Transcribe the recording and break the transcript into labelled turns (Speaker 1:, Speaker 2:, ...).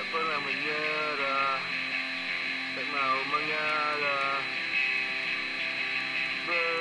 Speaker 1: Tak pernah menyerah Tak mau mengalah Ber